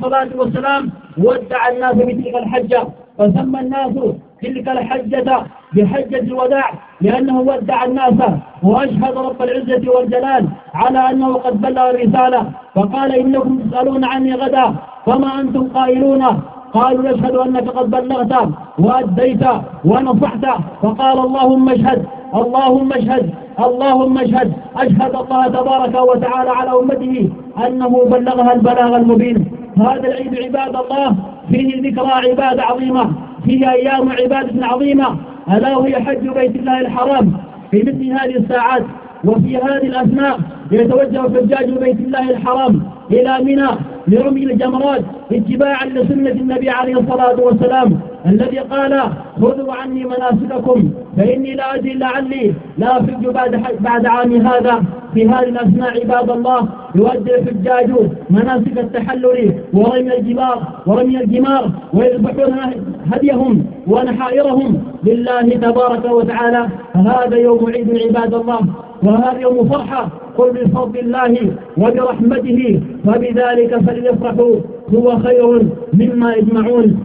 الصلاة والسلام ودع الناس بتلك الحجة فسمى الناس تلك الحجة بحجة الوداع لأنه ودع الناس وأشهد رب العزة والجلال على أنه قد بلغ الرسالة. فقال إنكم تسألون عني غدا فما أنتم قائلون؟ قالوا نشهد أنك قد بلغت وأديت ونصحت. فقال اللهم اشهد اللهم اشهد اللهم اشهد أشهد الله تبارك وتعالى على أمته أنه بلغها البلاغ المبين. هذا العيد عباد الله فيه ذكرى عبادة عظيمة فيه أيام عبادة عظيمة ألا وهي حج بيت الله الحرام. في مثل هذه الساعات وفي هذه الأثناء يتوجه حجاج بيت الله الحرام. إلى منى لرمي الجمرات اتباعا لسنة النبي عليه الصلاة والسلام الذي قال خذوا عني مناسككم فإني لا أدري لعلي لا أفج بعد, بعد عام هذا. في هذه الأثناء عباد الله يؤدي الحجاج مناسك التحلل ورمي الجبار ورمي الجمار ويذبحون هديهم ونحائرهم لله تبارك وتعالى. هذا يوم عيد عباد الله وهذا يوم فرحة قل بفضل الله وبرحمته فبذلك فليفرحوا. هو خير مما يجمعون.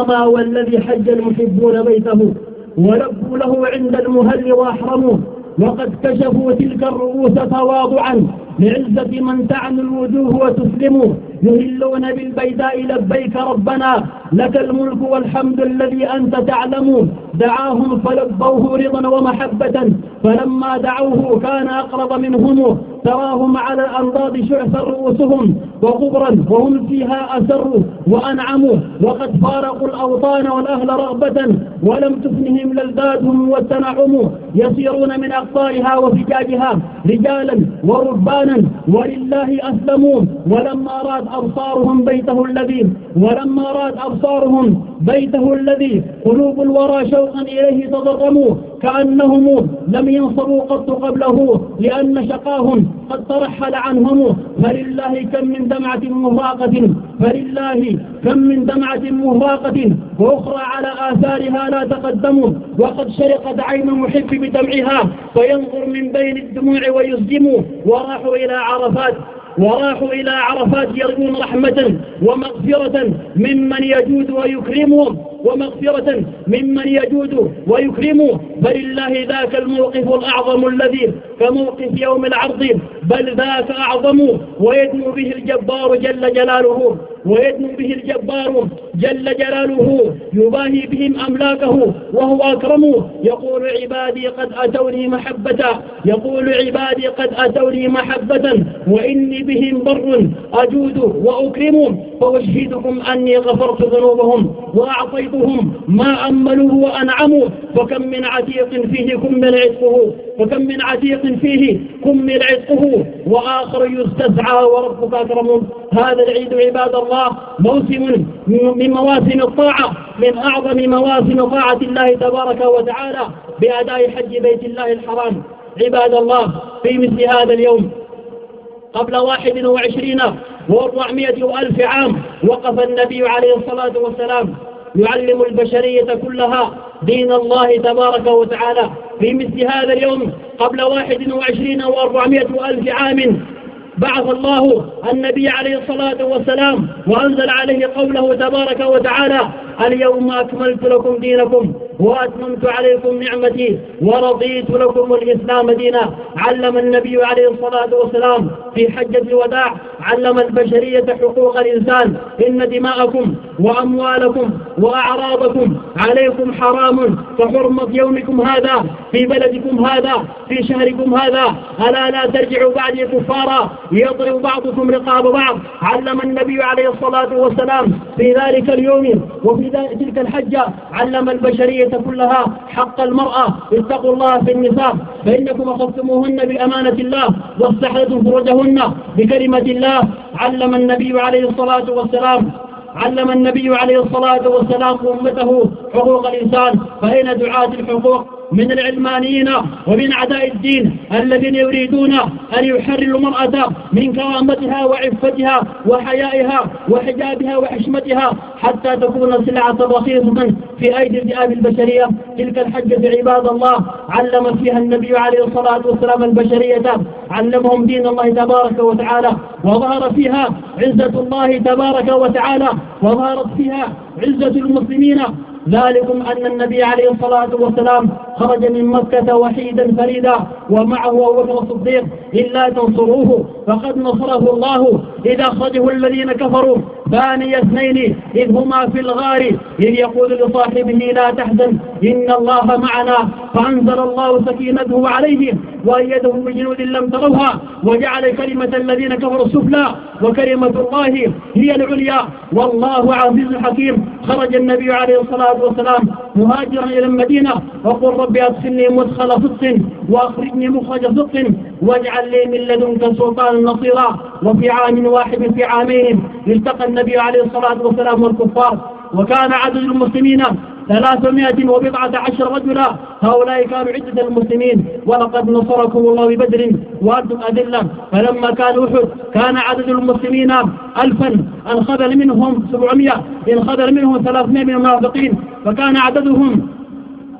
أما والذي حج المحبون بيته ولبوا له عند المهل وأحرموا وقد كشفوا تلك الرؤوس تواضعا لعزة من تعنو الوجوه وتسلم يهلون بالبيداء لبيك ربنا لك الملك والحمد الذي أنت تعلم. دعاهم فلبوه رضا ومحبة فلما دعوه كان أقرب منهم. تراهم على الأنضاد شعثا رؤوسهم وغبرا وهم فيها أسروا وأنعموا وقد فارقوا الأوطان والأهل رغبة ولم تفنهم لذاتهم والتنعم يسيرون من أقطارها وفجاجها رجالا وربانا ولله أسلموا ولما راد أبصارهم بيته الذي ولما راد أبصارهم بيته الذي قلوب الورى شوقا إليه تضرموا كأنهم لم ينصروا قط قبله لأن شقاهم قد ترحل عنهم فلله كم من دمعة مهراقة فلله كم من دمعة مهراقة وأخرى على آثارها لا تقدموا وقد شرقت عين المحب بدمعها فينظر من بين الدموع ويسجم وراحوا إلى عرفات وراحوا إلى عرفات يرجون رحمة ومغفرة ممن يجود ويكرمهم ومغفرة ممن يجود ويكرم. فلله ذاك الموقف الأعظم الذي كموقف يوم العرض. بل ذاك أعظم ويدنو به الجبار جل جلاله. ويدنو به الجبار جل جلاله. يباهي بهم أملاكه وهو أكرم. يقول عبادي قد أتوني محبة. يقول عبادي قد أتوني محبة. وإني بهم بر أجود وأكرم. فأشهدكم أني غفرت ذنوبهم وأعطيتهم ما أملوا وأنعموا. فكم من عتيق فيه كمل عتقه. فكم من عتيق فيه كمل عتقه. وآخر يستسعى وربك أكرم. هذا العيد عباد الله موسم من مواسم الطاعة من أعظم مواسم طاعة الله تبارك وتعالى بأداء حج بيت الله الحرام. عباد الله في مثل هذا اليوم قبل واحد وعشرين وأربعمائة ألف عام وقف النبي عليه الصلاة والسلام. يعلم البشرية كلها دين الله تبارك وتعالى. في مثل هذا اليوم قبل واحد وعشرين وأربعمائة ألف عام بعث الله النبي عليه الصلاة والسلام وأنزل عليه قوله تبارك وتعالى اليوم أكملت لكم دينكم وأتممت عليكم نعمتي ورضيت لكم الإسلام دينا. علم النبي عليه الصلاة والسلام في حجة الوداع. علم البشرية حقوق الإنسان. إن دماءكم وأموالكم وأعراضكم عليكم حرام. كحرمة يومكم هذا في بلدكم هذا في شهركم هذا. ألا لا ترجعوا بعد كفارا. يضرب بعضكم رقاب بعض. علم النبي عليه الصلاة والسلام في ذلك اليوم وفي تلك الحجة. علم البشرية كلها حق المرأة اتقوا الله في النساء فإنكم أخذتموهن بأمانة الله واستحلتم فرجهن بكلمة الله. علم النبي عليه الصلاة والسلام علم النبي عليه الصلاة والسلام أمته حقوق الإنسان. فأين دعاة الحقوق؟ من العلمانيين ومن أعداء الدين الذين يريدون أن يحرروا المرأة من كرامتها وعفتها وحيائها وحجابها وحشمتها حتى تكون سلعة رخيصة في أيدي الذئاب البشرية. تلك الحجة عباد الله علم فيها النبي عليه الصلاة والسلام البشرية. علمهم دين الله تبارك وتعالى وظهر فيها عزة الله تبارك وتعالى وظهرت فيها عزة المسلمين ذلكم أن النبي عليه الصلاة والسلام خرج من مكة وحيدا فريدا ومعه أبو بكر الصديق إلا تنصروه فقد نصره الله. إذا أخرجه الذين كفروا ثاني اثنين إذ هما في الغار إذ يقول لصاحبه لا تحزن إن الله معنا. فأنزل الله سكينته عليه وأيده بجنود لم تروها وجعل كلمة الذين كفروا السفلى وكلمة الله هي العليا. والله عزيز حكيم. خرج النبي عليه الصلاة والسلام مهاجرا إلى المدينة وقل ربي أدخلني مدخل صدق وأخرجني مخرج صدق واجعل لي من لدنك سلطانا نصيرا. وفي عام واحد في عامين التقى النبي عليه الصلاة والسلام والكفار وكان عدد المسلمين ثلاثمائة وبضعة عشر رجلا. هؤلاء كانوا عدة المسلمين. ولقد نصركم الله ببدر وأنتم أذلة. فلما كان أحد كان عدد المسلمين ألفا. انخذل منهم سبعمائة انخذل منهم ثلاثمائة من المنافقين. فكان عددهم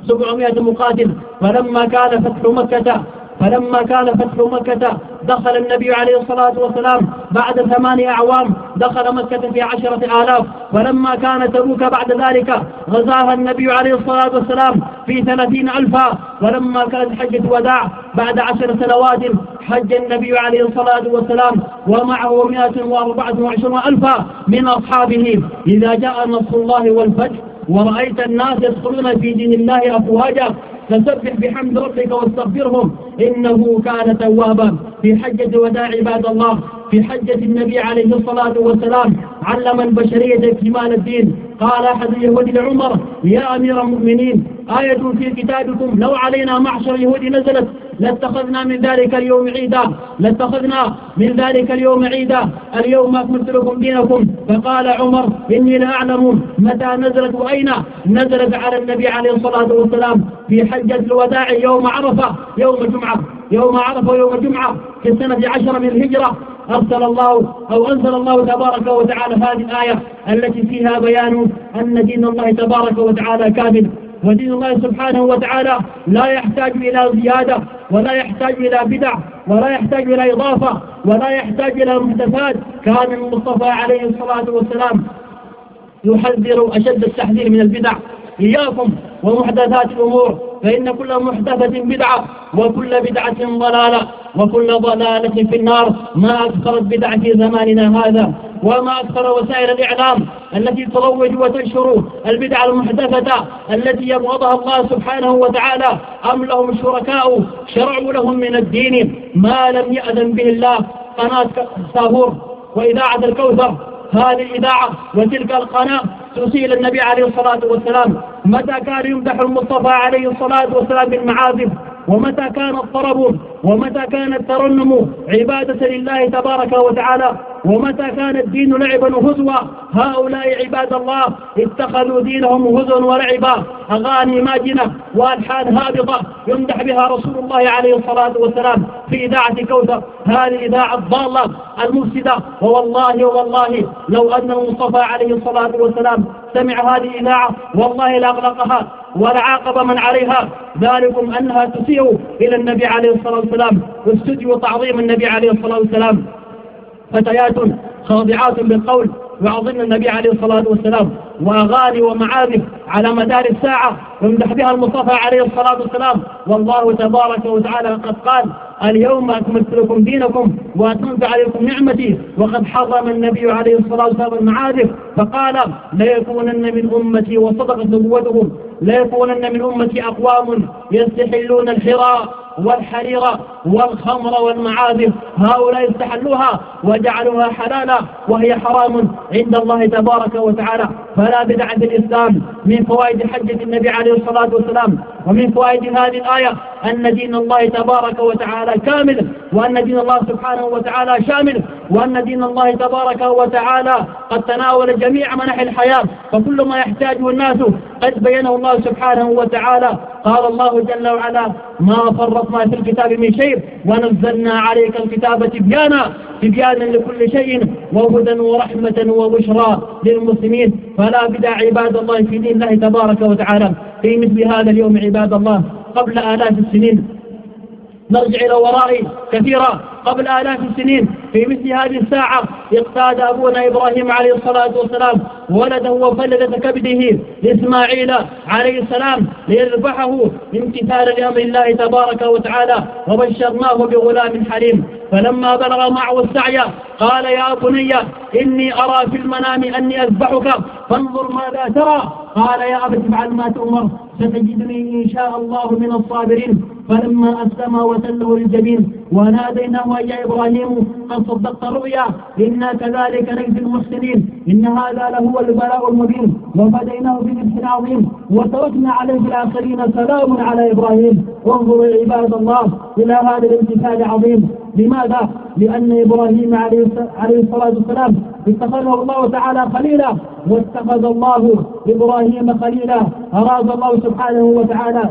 سبعمائة مقاتل. فلما كان فتح مكة فلما كان فتح مكة دخل النبي عليه الصلاة والسلام بعد ثمانية أعوام دخل مكة في عشرة آلاف. ولما كان تبوك بعد ذلك غزاها النبي عليه الصلاة والسلام في ثلاثين ألفا. ولما كانت حجة وداع بعد عشر سنوات حج النبي عليه الصلاة والسلام ومعه مئة وأربعة وعشرون ألفا من أصحابه. إذا جاء نصر الله والفتح ورأيت الناس يدخلون في دين الله أفواجا فسبح بحمد ربك واستغفرهم. إنه كان توابا. في حجة وداع عباد الله في حجة النبي عليه الصلاة والسلام علم البشرية كمال الدين. قال أحد اليهود لعمر يا أمير المؤمنين آية في كتابكم لو علينا معشر اليهود نزلت لاتخذنا من ذلك اليوم عيدا. لاتخذنا من ذلك اليوم عيدا. اليوم أكملت لكم دينكم. فقال عمر إني لا أعلم متى نزلت وأين نزلت على النبي عليه الصلاة والسلام في حجة الوداع يوم عرفة يوم الجمعة يوم عرفة ويوم الجمعة في السنة عشر من الهجرة. أرسل الله أو أنزل الله تبارك وتعالى هذه الآية التي فيها بيان أن دين الله تبارك وتعالى كامل. ودين الله سبحانه وتعالى لا يحتاج إلى زيادة ولا يحتاج إلى بدع ولا يحتاج إلى إضافة ولا يحتاج إلى محدثات كان المصطفى عليه الصلاة والسلام يحذر أشد التحذير من البدع إياكم ومحدثات الأمور. فإن كل محدثة بدعة وكل بدعة ضلالة وكل ضلالة في النار. ما أكثر البدع في زماننا هذا وما أكثر وسائل الإعلام التي تروج وتنشر البدع المحدثة التي يبغضها الله سبحانه وتعالى. أم لهم شركاء شرعوا لهم من الدين ما لم يأذن به الله قناة ساهور؟ وإذاعة الكوثر هذه الإذاعة وتلك القناة تسيل النبي عليه الصلاة والسلام. متى كان يمدح المصطفى عليه الصلاة والسلام بالمعازف ومتى كان الطرب؟ ومتى كان الترنم؟ عبادة لله تبارك وتعالى. ومتى كان الدين لعبا وهزوا؟ هؤلاء عباد الله اتخذوا دينهم هزوا ولعبا. أغاني ماجنة وألحان هابطة يمدح بها رسول الله عليه الصلاة والسلام في إذاعة كوثر. هذه إذاعة الضالة المفسدة. ووالله والله لو أن المصطفى عليه الصلاة والسلام سمع هذه الإذاعة والله لأغلقها ولعاقب من عليها. ذلكم أنها تسيء إلى النبي عليه الصلاة والسلام. واستدعوا تعظيم النبي عليه الصلاة والسلام. فتيات خاضعات بالقول وعظمنا النبي عليه الصلاة والسلام وأغاني ومعازف على مدار الساعة يمدح بها المصطفى عليه الصلاة والسلام. والله تبارك وتعالى قد قال اليوم أكملت لكم دينكم وأتممت عليكم نعمتي وقد حرم النبي عليه الصلاة والسلام المعازف فقال ليكونن من أمتي وصدقت نبوتهم ليكونن من أمتي أقوام يستحلون الحراء. والحرير والخمر والمعازف هؤلاء استحلوها وجعلوها حلالا وهي حرام عند الله تبارك وتعالى. فلا بدعة الإسلام من فوائد حجة النبي عليه الصلاة والسلام ومن فوائد هذه الآية أن دين الله تبارك وتعالى كامل وأن دين الله سبحانه وتعالى شامل. وأن دين الله تبارك وتعالى قد تناول جميع منح الحياة فكل ما يحتاجه الناس قد بينه الله سبحانه وتعالى. قال الله جل وعلا ما فرطنا في الكتاب من شيء ونزلنا عليك الكتاب تبيانا تبيانا لكل شيء وهدى ورحمة وبشرى للمسلمين. فلا بدع عباد الله في دين الله تبارك وتعالى. في مثل هذا اليوم عباد الله قبل آلاف السنين نرجع إلى وراء كثيرا قبل آلاف السنين في مثل هذه الساعة اقتاد أبونا إبراهيم عليه الصلاة والسلام ولده وفلدة كبده إسماعيل عليه السلام ليذبحه امتثالا لأمر الله تبارك وتعالى وبشرناه بغلام حليم. فلما بلغ معه السعي قال يا بني إني أرى في المنام أني أذبحك فانظر ماذا ترى. قال يا أبت افعل ما تؤمر ستجدني إن شاء الله من الصابرين. فلما أسلم وتله للجبين وناديناه يا إبراهيم قد صدقت الرؤيا إنا كذلك نجزي المحسنين. إن هذا لهو البلاء المبين. وفديناه بذبح عظيم. وتركنا عليه في الآخرين سلام على إبراهيم. وانظروا عباد الله إلى هذا الامتثال العظيم لماذا؟ لأن إبراهيم عليه الصلاة والسلام اتخذه الله تعالى خليلا. واتخذ الله إبراهيم خليلا أراد الله سبحانه وتعالى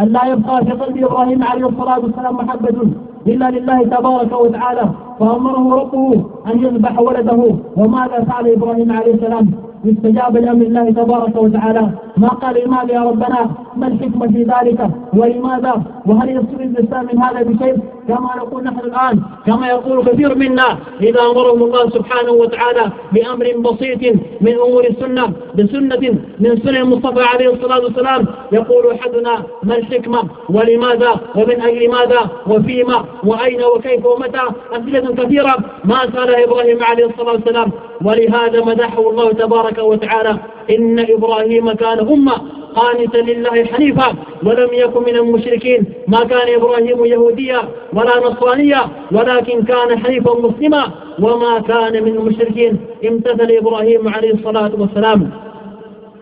أن لا يبقى في قلب إبراهيم عليه الصلاة والسلام محبة إلا لله تبارك وتعالى. فأمره ربه أن يذبح ولده. وماذا فعل إبراهيم عليه السلام؟ استجاب لأمر الله تبارك وتعالى. ما قال لماذا يا ربنا؟ ما الحكمة في ذلك؟ ولماذا؟ وهل يصير الإنسان من هذا بشيء؟ كما نقول نحن الآن كما يقول كثير منا إذا أمرهم الله سبحانه وتعالى بأمر بسيط من أمور السنة بسنة من سنة المصطفى عليه الصلاة والسلام يقول أحدنا ما الحكمة؟ ولماذا؟ ومن أجل ماذا؟ وفيما؟ وأين؟ وكيف؟ ومتى؟ أسئلة كثيرة. ما سألها إبراهيم عليه الصلاة والسلام. ولهذا مدحه الله تبارك وتعالى إن إبراهيم كان أمة قانتا لله حنيفا ولم يكن من المشركين. ما كان إبراهيم يهوديا ولا نصرانيا ولكن كان حنيفا مسلما. وما كان من المشركين. امتثل إبراهيم عليه الصلاة والسلام.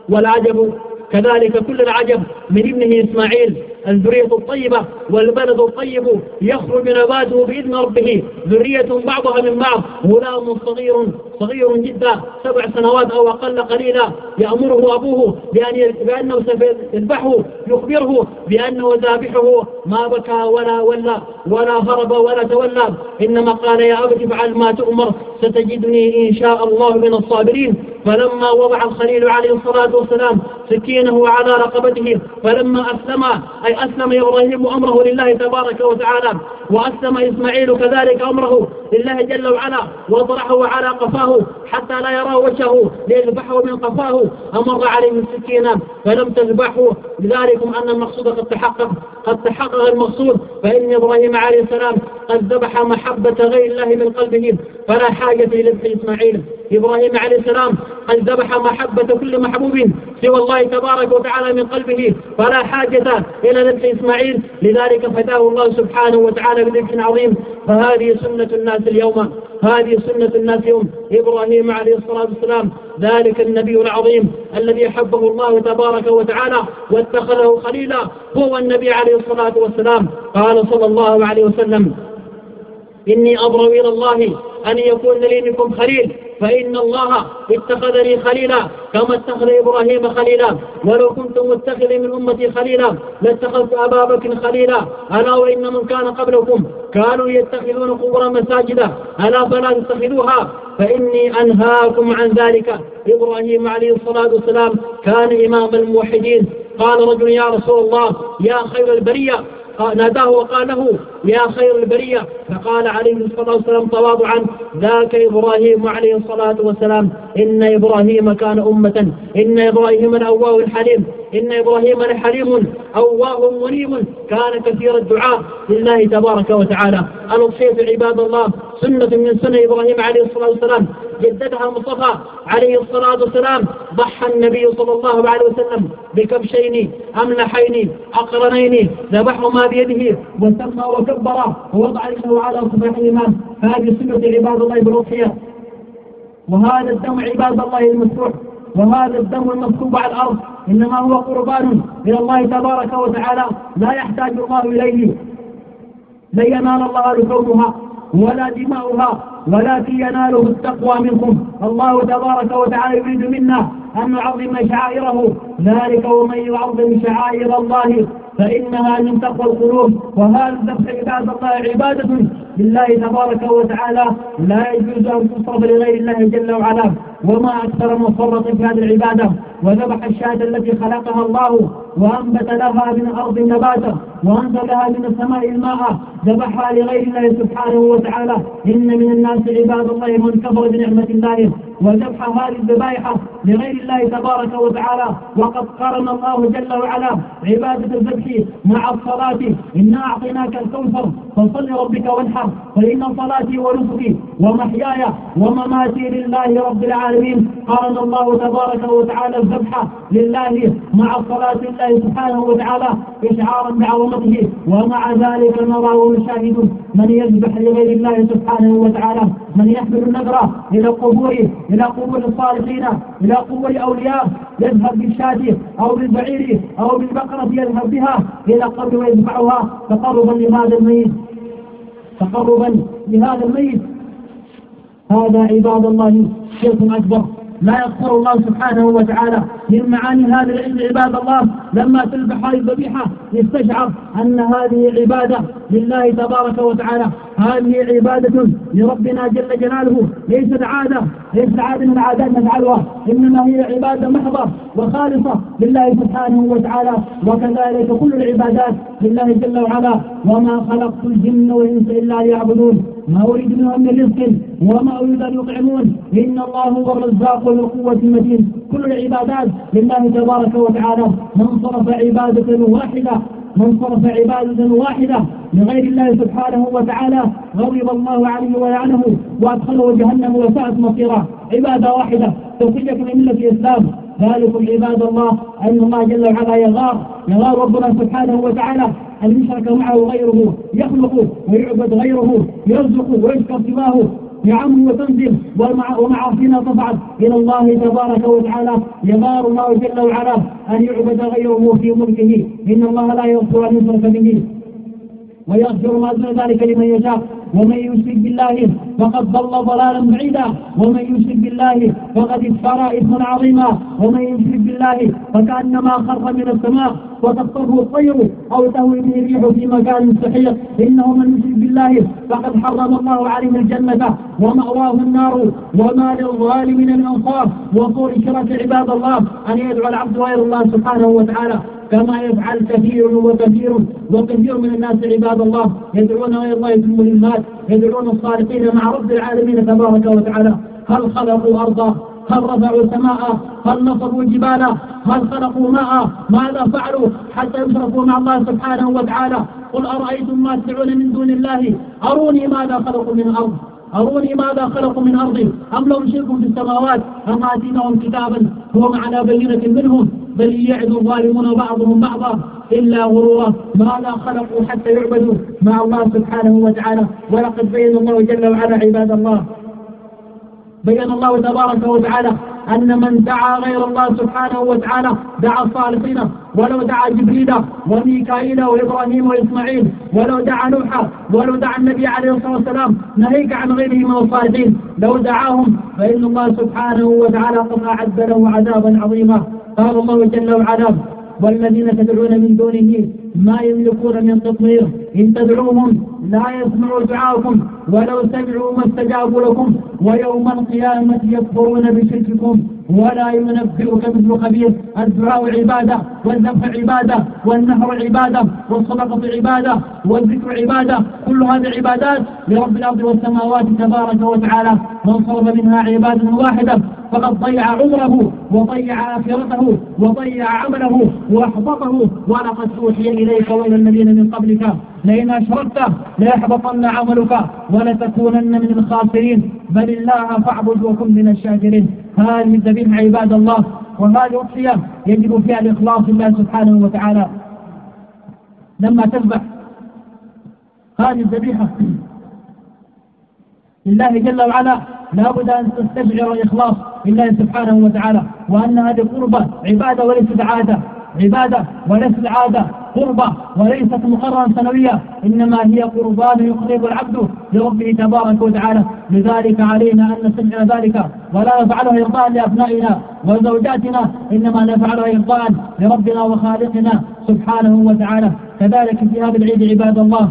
والعجب كذلك كل العجب من ابنه إسماعيل. الذرية الطيبة والبلد الطيب يخرج نباته بإذن ربه. ذرية بعضها من بعض. غلام صغير صغير جدا سبع سنوات أو أقل قليلا. يأمره أبوه بأن بأنه سيذبحه يخبره بأنه ذابحه. ما بكى ولا ولا ولا هرب ولا تولى. إنما قال يا أبت افعل ما تؤمر ستجدني إن شاء الله من الصابرين. فلما وضع الخليل عليه الصلاة والسلام سكينه على رقبته فلما أسلم أي أسلم إبراهيم أمره لله تبارك وتعالى وأسلم إسماعيل كذلك أمره لله جل وعلا وطرحه على قفاه حتى لا يرى وجهه ليذبحه من قفاه. أمر عليه السكينة فلم تذبحه لذلكم أن المقصود قد تحقق قد تحقق المقصود. فإن إبراهيم عليه السلام قد ذبح محبة غير الله من قلبه فلا حاجة إلى ذبح إسماعيل. إبراهيم عليه السلام قد ذبح محبة كل محبوب سوى الله تبارك وتعالى من قلبه فلا حاجة إلى ذبح إسماعيل لذلك فتاه الله سبحانه وتعالى بذبح عظيم. فهذه سنة الناس اليوم هذه سنة الناس يوم إبراهيم عليه الصلاة والسلام ذلك النبي العظيم الذي أحبه الله تبارك وتعالى واتخذه خليلا هو النبي عليه الصلاة والسلام. قال صلى الله عليه وسلم إني أبرو إلى الله أن يكون لي منكم خليل فإن الله اتخذني خليلا كما اتخذ إبراهيم خليلا. ولو كنت متخذ من أمتي خليلا لاتخذت أبا بكر خليلا. ألا وإن من كان قبلكم كانوا يتخذون قبور مساجدا ألا فلا تتخذوها. فإني أنهاكم عن ذلك. إبراهيم عليه الصلاة والسلام كان إمام الموحدين. قال رجل يا رسول الله يا خير البرية ناداه وقال له يا خير البرية. فقال عليه الصلاة والسلام تواضعا ذاك إبراهيم عليه الصلاة والسلام. إن إبراهيم كان أمة. إن إبراهيم الأواه الحليم إن إبراهيم لحليم. أواه منيب كان كثير الدعاء لله تبارك وتعالى. الوصية عباد الله. سنة من سنة إبراهيم عليه الصلاة والسلام. جددها المصطفى عليه الصلاة والسلام. ضحى النبي صلى الله عليه وسلم بكبشين أملحين أقرنين. ذبحهما بيده. وسمى وكبر. ووضع له على صفحهما. هذه سنة عباد الله بالأضحية وهذا الدم عباد الله المسروح وهذا الدم المكتوب على الأرض إنما هو قربان إلى الله تبارك وتعالى لا يحتاج الله إليه. لن ينال الله لكونها ولا دماؤها ولكن يناله التقوى منكم. الله تبارك وتعالى يريد منا أن نعظم شعائره. ذلك ومن يعظم شعائر الله فإنها من تقوى القلوب. وهذا الذبح عباد الله عبادة لله تبارك وتعالى لا يجوز أن تصرف لغير الله جل وعلا وما أكثر من فرط في هذه العبادة. وذبح الشاة التي خلقها الله وأنبت لها من الأرض نباتا وأنزل لها من السماء الماء. ذبحها لغير الله سبحانه وتعالى. إن من الناس عباد الله من كفر بنعمة الله. وذبح هذه الذبائح لغير الله تبارك وتعالى. وقد قارن الله جل وعلا عبادة الذبح مع الصلاة. إنا أعطيناك الكوثر فصل ربك وانحر. فإن صلاتي ونسكي ومحياي ومماتي لله رب العالمين. قارن الله تبارك وتعالى الذبح لله مع الصلاة لله سبحانه وتعالى إشعارا بعظمته. ومع ذلك نرى ونشاهد من يذبح لغير الله سبحانه وتعالى من يحمل النذر إلى القبور إلى قبور الصالحين إلى قبور أولياء يذهب بالشاة أو بالبعير أو بالبقرة يذهب بها إلى قبر ويدفعها تقربا لهذا الميت. تقربا لهذا الميت. هذا عباد الله شرك أكبر. لا يغفر الله سبحانه وتعالى من معاني هذا العلم عباد الله. لما تذبح هذه الذبيحة يستشعر أن هذه عبادة لله تبارك وتعالى. هذه عبادة لربنا جل جلاله ليست عادة ليست عادة من العادات نفعلها إنما هي عبادة محضة وخالصة لله سبحانه وتعالى وكذلك كل العبادات لله جل وعلا. وما خلقت الجن والإنس إلا ليعبدون. ما أريد منهم من رزق وما أريد أن يطعمون. إن الله هو الرزاق ذو القوة المتين. كل العبادات لله تبارك وتعالى. من صرف عبادة واحدة من صرف عبادة واحدة لغير الله سبحانه وتعالى غضب الله عليه ولعنه وأدخله جهنم وساءت مصيره. عبادة واحدة توفيق من ملة الإسلام. ذلكم عباد الله أن الله جل وعلا يغار يغار ربنا سبحانه وتعالى. أن يشرك معه غيره يخلق ويعبد غيره يرزق ويشكر سواه. نعمه وتنزل ومعاصينا تصعد إلى الله تبارك وتعالى. يغار الله جل وعلا أن يعبد غيره في ملكه. إن الله لا يغفر أن يشرك به. ويغفر ما دون ذلك لمن يشاء ومن يشرك بالله فقد ضل ضلالا بعيدا ومن يشرك بالله فقد افترى اثما عظيما ومن يشرك بالله فكأنما خر من السماء وتخطفه الطير أو تهوي به الريح في مكان سحيق. إنه من يشرك بالله فقد حرم الله عليه الجنة ومأواه النار وما للظالمين من أنصار. وطول شرك عباد الله أن يدعو العبد غير الله سبحانه وتعالى. كما يفعل كثير وكثير وكثير من الناس عباد الله يدعون غير الله في المهمات يدعون الصالحين مع رب العالمين تبارك وتعالى. هل خلقوا أرضا؟ هل رفعوا سماء؟ هل نصبوا جبالا هل خلقوا ماء؟ ماذا فعلوا حتى يشركوا مع الله سبحانه وتعالى؟ قل أرأيتم ما تدعون من دون الله؟ أروني ماذا خلقوا من الأرض أروني ماذا خلقوا من أرض؟ أم لهم شرك في السماوات؟ أم آتيناهم كتابا؟ هو على بينة منهم؟ بل يعد الظالمون بعضهم بعضا. إلا غرورا. ماذا خلقوا حتى يعبدوا؟ مع الله سبحانه وتعالى. ولقد بين الله جل وعلا عباد الله بين الله تبارك وتعالى أن من دعا غير الله سبحانه وتعالى دعا الصالحين ولو دعا جبريل وميكائيل وإبراهيم وإسماعيل ولو دعا نوحا ولو دعا النبي عليه الصلاة والسلام نهيك عن غيره من الصالحين. لو دعاهم فإن الله سبحانه وتعالى قد أعد له عذابا عظيما. قال الله جل وعلا والذين تدعون من دونه ما يملكون من قطمير إن تدعوهم لا يسمعوا دعاءكم ولو سمعوا ما استجابوا لكم ويوم القيامة يكفرون بشرككم. ولا ينبئك مثل خبير. الدعاء عبادة والذبح عبادة والنهر عبادة والصدقة عبادة والذكر عبادة. كل هذه عبادات لرب الأرض والسماوات تبارك وتعالى. من صرف منها عبادة واحدة فقد ضيع عمره وضيع آخرته وضيع عمله وأحبطه. ولقد أوحي إليك وإلى الذين من قبلك لئن أشركت ليحبطن عملك ولتكونن من الخاسرين. بل الله فاعبد وكن من الشاكرين. هذه الذبيحة عباد الله. وهذه أضحية يجب فيها الإخلاص لله سبحانه وتعالى. لما تذبح. هذه الذبيحة. لله جل وعلا لابد أن تستشعر الإخلاص لله سبحانه وتعالى. وأن هذه قربة عبادة وليست عادة. عبادة وليست عادة. قربة وليست مقررا سنوية إنما هي قربان يقرب العبد لربه تبارك وتعالى. لذلك علينا أن نستمع ذلك ولا نفعله إرضاء لأبنائنا وزوجاتنا إنما نفعله إرضاء لربنا وخالقنا سبحانه وتعالى. كذلك في هذا العيد عباد الله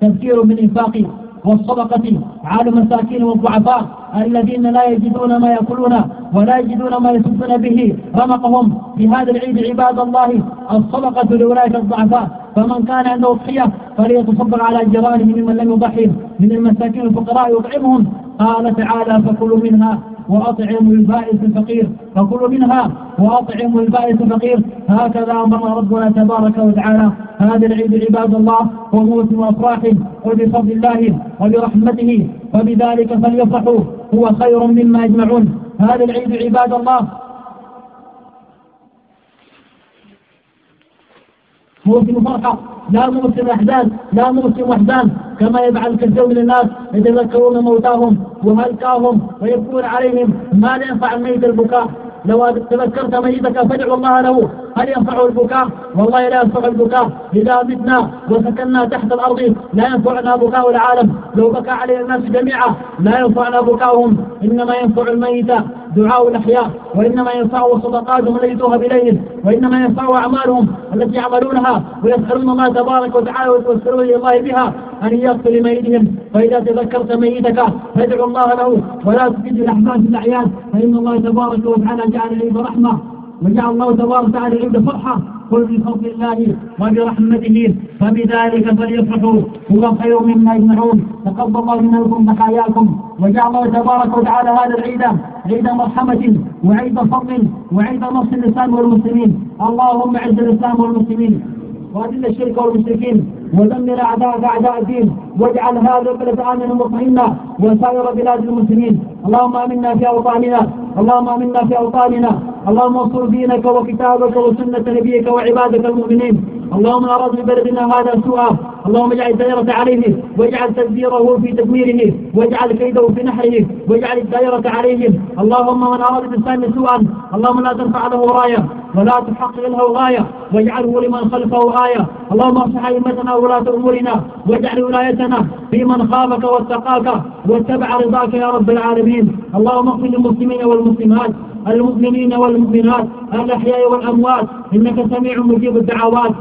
تذكير بالإنفاق والصدقة على المساكين والضعفاء. الذين لا يجدون ما يأكلون ولا يجدون ما يسدون به رمقهم في هذا العيد عباد الله الصدقة لأولئك الضعفاء. فمن كان عنده أضحية فليتصدق على جيرانه ممن لم يضحي من المساكين الفقراء يطعمهم. قال تعالى فكلوا منها وأطعموا البائس الفقير فكلوا منها وأطعموا البائس الفقير. هكذا أمرنا ربنا تبارك وتعالى هذا العيد عباد الله هو موسم أفراح وبفضل الله وبرحمته. فبذلك فليفرحوا هو خير مما يجمعون. هذا العيد عباد الله. موسم فرحة لا موسم أحزان لا موسم أحزان. كما يفعل كثير من الناس يتذكرون موتاهم وهلكاهم ويبكون عليهم. ما ينفع الميت البكاء؟ لو تذكرت ميتك فادعو الله له. هل ينفعه البكاء؟ والله لا ينفع البكاء. إذا متنا وسكننا تحت الأرض لا ينفعنا بكاء العالم. لو بكى علينا الناس جميعا لا ينفعنا بكاؤهم. إنما ينفع الميت دعاء الأحياء وإنما ينفعه صدقاتهم التي توهب إليهم وإنما ينفعه أعمالهم التي يعملونها ويسألون الله تبارك وتعالى ويتوسلون إلى الله بها أن يغفر لميتهم. فإذا تذكرت ميتك فادعو الله له ولا تجد الأحزان في الأعياد فإن الله تبارك وتعالى جعل العيد رحمة وجعل الله تبارك وتعالى العيد فرحة قل بفضل الله وبرحمته. فبذلك فليفرحوا. هو خير مما يجمعون. تقبل الله منكم ضحاياكم. وجعل الله تبارك وتعالى هذا العيد عيد مرحمة وعيد فضل وعيد نصر الإسلام والمسلمين. اللهم اعز الإسلام والمسلمين. وأذل الشرك والمشركين. ودمر أعداءك أعداء الدين واجعل هذا البلد آمنا مطمئنا وسائر بلاد المسلمين. اللهم آمنا في أوطاننا اللهم آمنا في أوطاننا. اللهم انصر دينك وكتابك وسنة نبيك وعبادك المؤمنين. اللهم أراد ببلدنا هذا سوءا اللهم اجعل الدائرة عليه واجعل تدبيره في تدميره واجعل كيده في نحره واجعل الدائرة عليهم اللهم من أراد بالإسلام سوءا اللهم لا ترفع له راية ولا تحقق له غاية واجعله لمن خلفه آية اللهم أصلح أئمتنا وولاة أمورنا واجعل ولايتنا في من خافك واتقاك واتبع رضاك يا رب العالمين. اللهم اغفر للمسلمين والمسلمات المؤمنين والمؤمنات الأحياء والأموات إنك سميع مجيب الدعوات.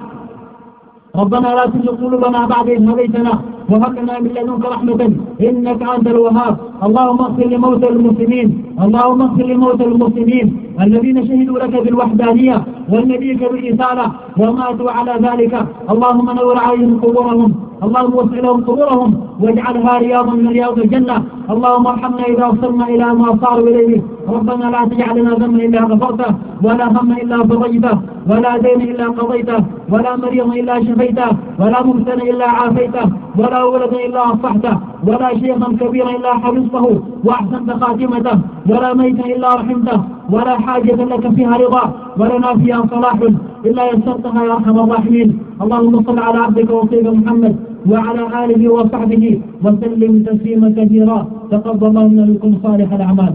ربنا لا تزغ قلوبنا بعد إذ هديتنا وهب لنا من لدنك رحمة. إنك أنت الوهاب. اللهم اغفر لموتى المسلمين. اللهم اغفر لموتى المسلمين. الذين شهدوا لك بالوحدانية والنبيك بالرسالة وماتوا على ذلك. اللهم نور عليهم قبورهم اللهم وسع لهم قبورهم واجعلها رياضا من رياض الجنة. اللهم ارحمنا إذا وصلنا إلى ما صاروا إليه. ربنا لا تجعلنا ذنبا إلا غفرته ولا هم إلا فرجته ولا دين إلا قضيته ولا مريض إلا شفيته ولا مبتلا إلا عافيته ولا ولد إلا أصحته ولا شيخا كبيرا إلا حفظته وأحسنت خاتمته ولا ميتا إلا رحمته ولا حاجة لك فيها رضا ولنا فيها صلاح إلا يسرتها يا أرحم الراحمين. اللهم صل على عبدك وصيب محمد. وعلى آله وصحبه وسلم تسليما كثيرا. تقبل الله منكم صالح الأعمال.